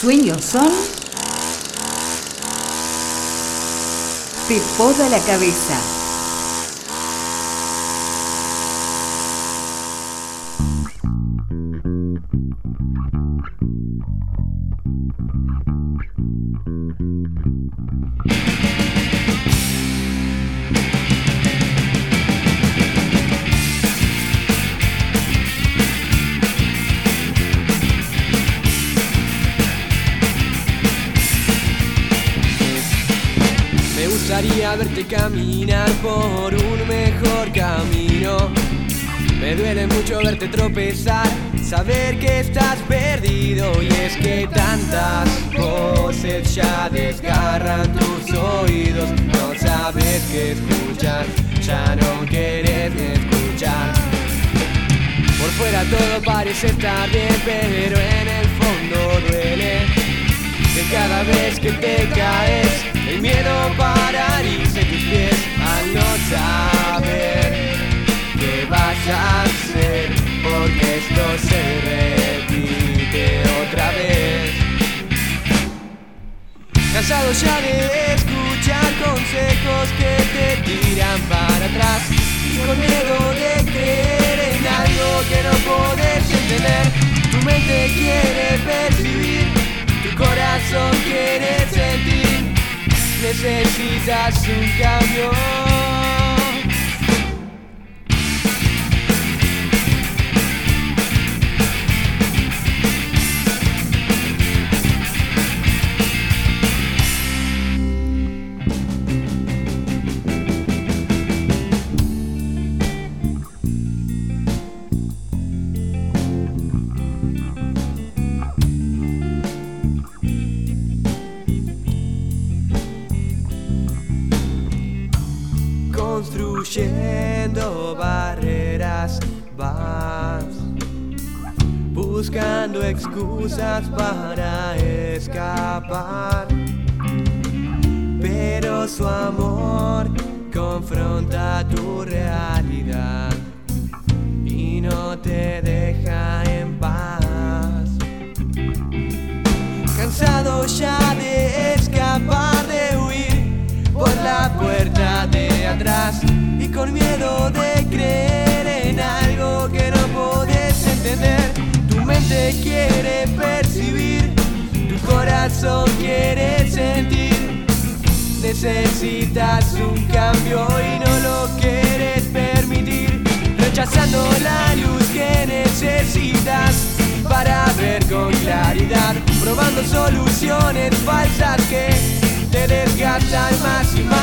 sueños son... Poda la cabeza. Gustaría verte caminar por un mejor camino. Me duele mucho verte tropezar, saber que estás perdido. Y es que tantas voces ya desgarran tus oídos. No sabes qué escuchar, ya no quieres escuchar. Por fuera todo parece estar bien, pero en el fondo duele. Que cada vez que te caes, paraliza tus pies al no saber qué vas a hacer, porque esto se repite otra vez. Cansado ya de escuchar consejos que te tiran para atrás y con miedo de creer en algo que no puedes entender. Tu mente quiere percibir, Necesitas un cambio. Construyendo barreras vas Buscando excusas para escapar. Pero su amor confronta tu realidad Y no te deja en paz. Cansado ya de escapar, con miedo de creer en algo que no puedes entender. Tu mente quiere percibir, tu corazón quiere sentir. Necesitas un cambio y no lo quieres permitir, rechazando la luz que necesitas para ver con claridad, probando soluciones falsas que te desgastan más y más.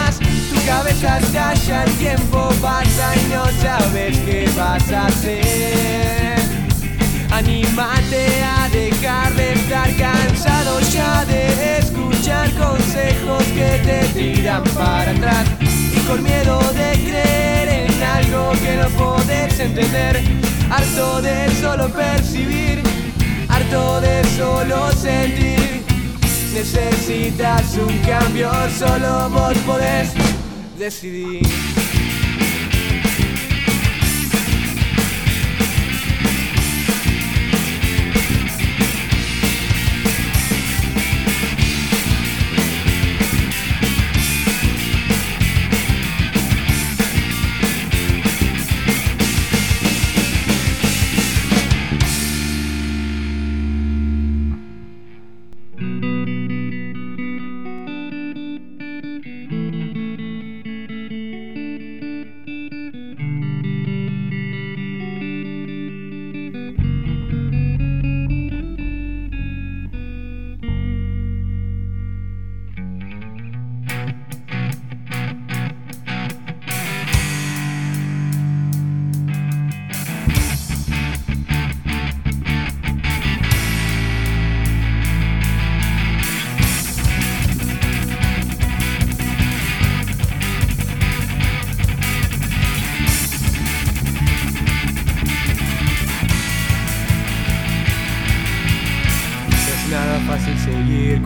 Cabeza estalla, el tiempo pasa y no sabes qué vas a hacer. Anímate a dejar de estar cansado ya de escuchar consejos que te tiran para atrás y con miedo de creer en algo que no podés entender. Harto de solo percibir, harto de solo sentir. Necesitas un cambio, solo vos podés Blessed.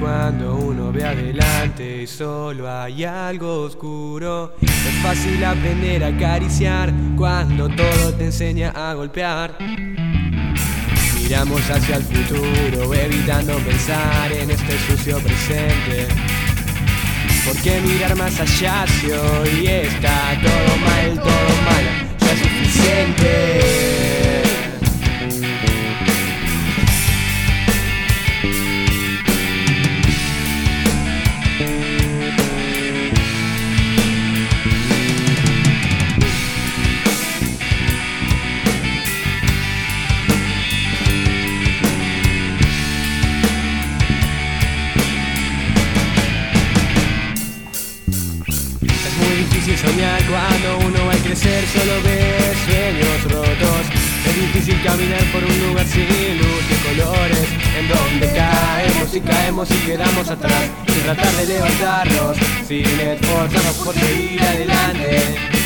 Cuando uno ve adelante y solo hay algo oscuro. Es fácil aprender a acariciar cuando todo te enseña a golpear. Miramos hacia el futuro, evitando pensar en este sucio presente. ¿Por qué mirar más allá si hoy está todo mal, todo mal? Ya es suficiente. Difícil caminar por un lugar sin luz de colores, en donde caemos y caemos y quedamos atrás, sin tratar de levantarnos, sin esforzarnos por seguir adelante.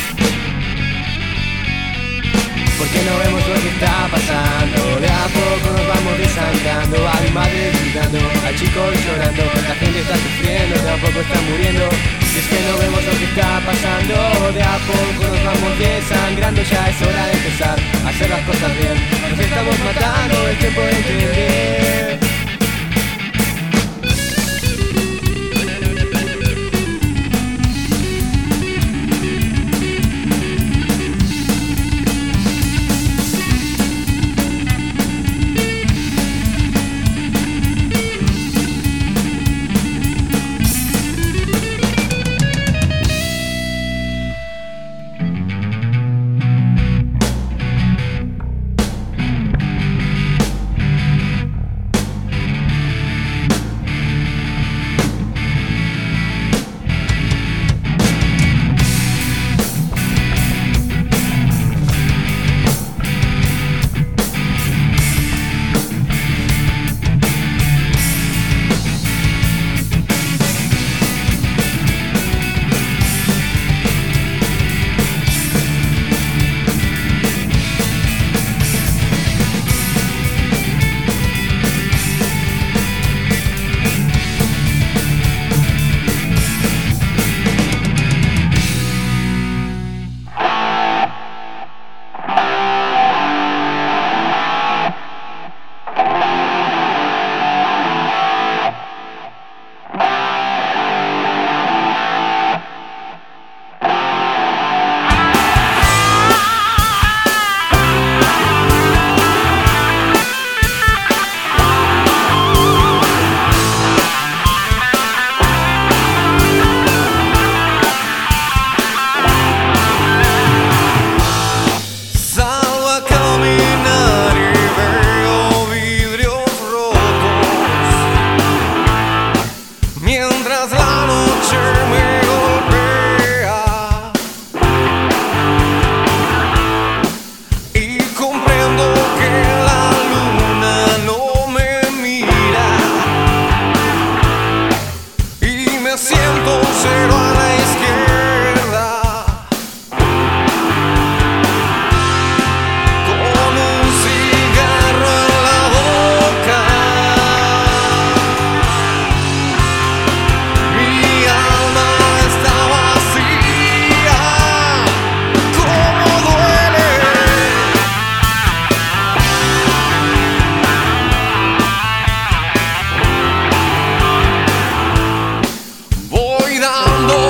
Porque no vemos lo que está pasando. De a poco nos vamos desangrando. Hay madres gritando, hay chicos llorando. La gente está sufriendo, de a poco está muriendo. Y es que no vemos lo que está pasando De a poco nos vamos desangrando. Ya es hora de empezar a hacer las cosas bien. Nos estamos matando, el tiempo de entender down.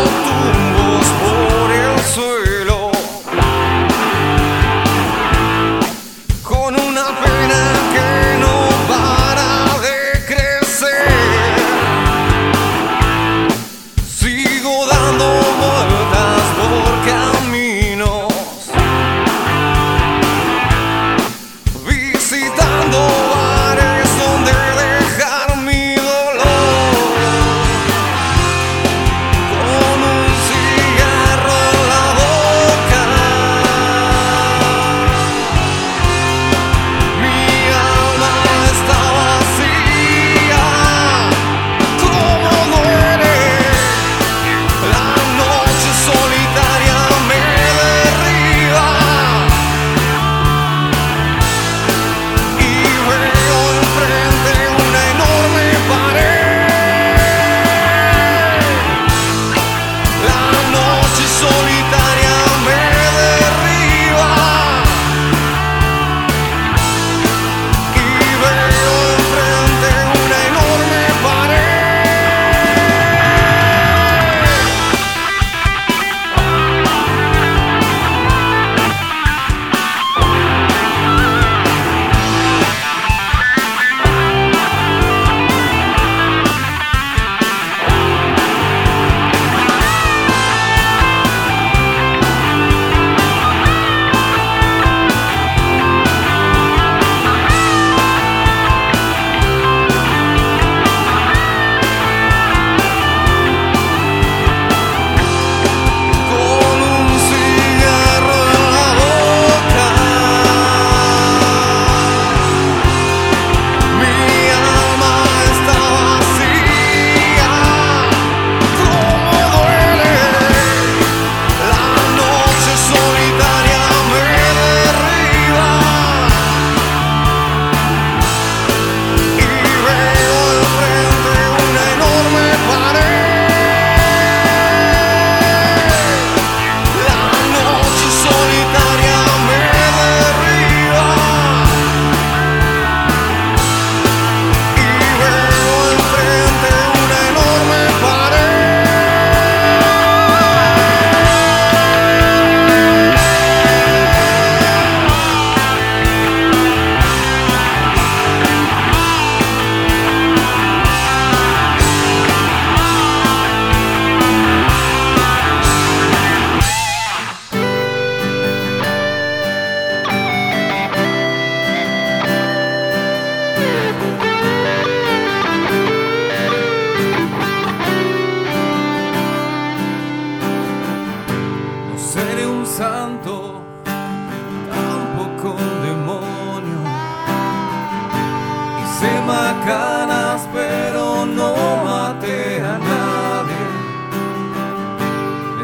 Sema canas, pero no mate a nadie.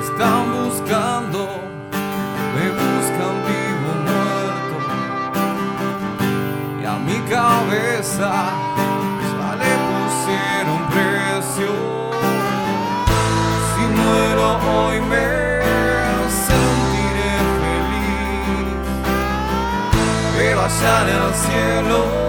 Están buscando, me buscan vivo muerto. Y a mi cabeza ya le pusieron precio. Si muero hoy me. Sentiré feliz, pero allá en el cielo.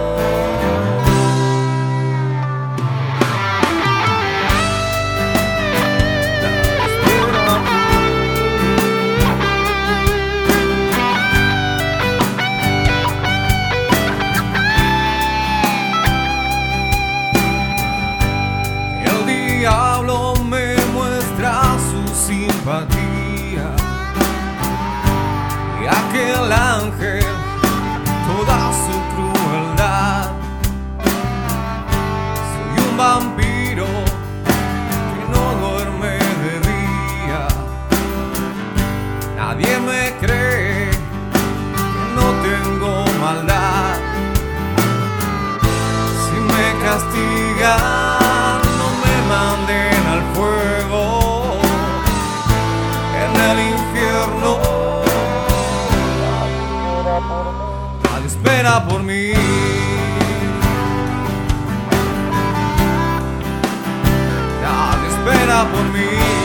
on me.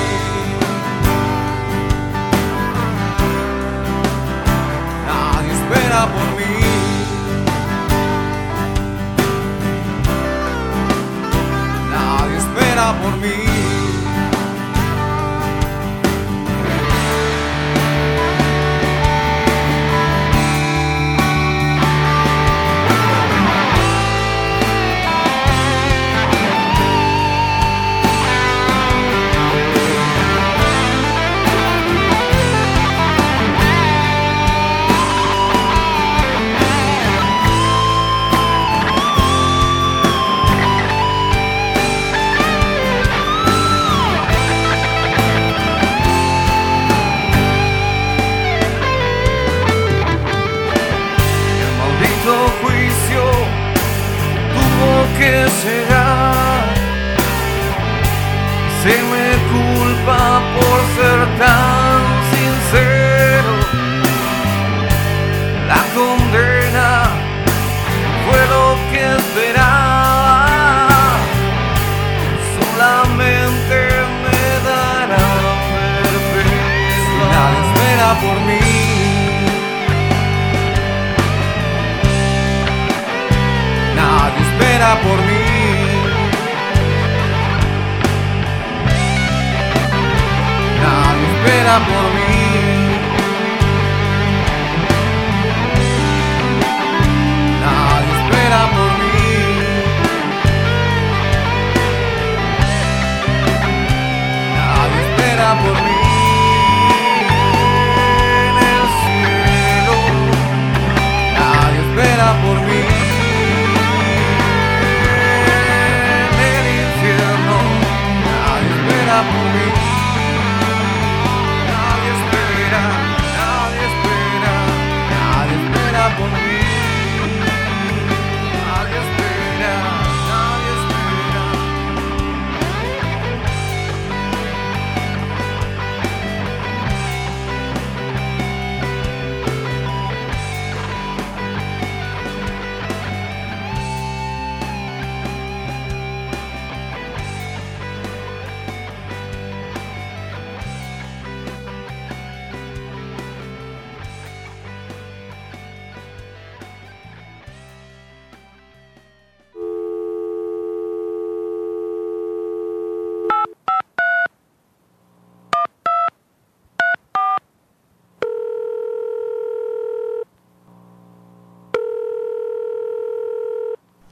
por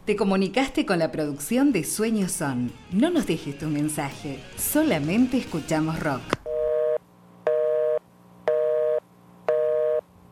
Te comunicaste con la producción de Sueños Son. No nos dejes tu mensaje, solamente escuchamos rock.